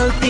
People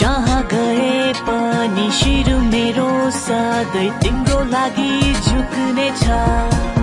जहाँ गए पनि शिर मेरो सधैँ तिम्रो लागि झुक्ने छ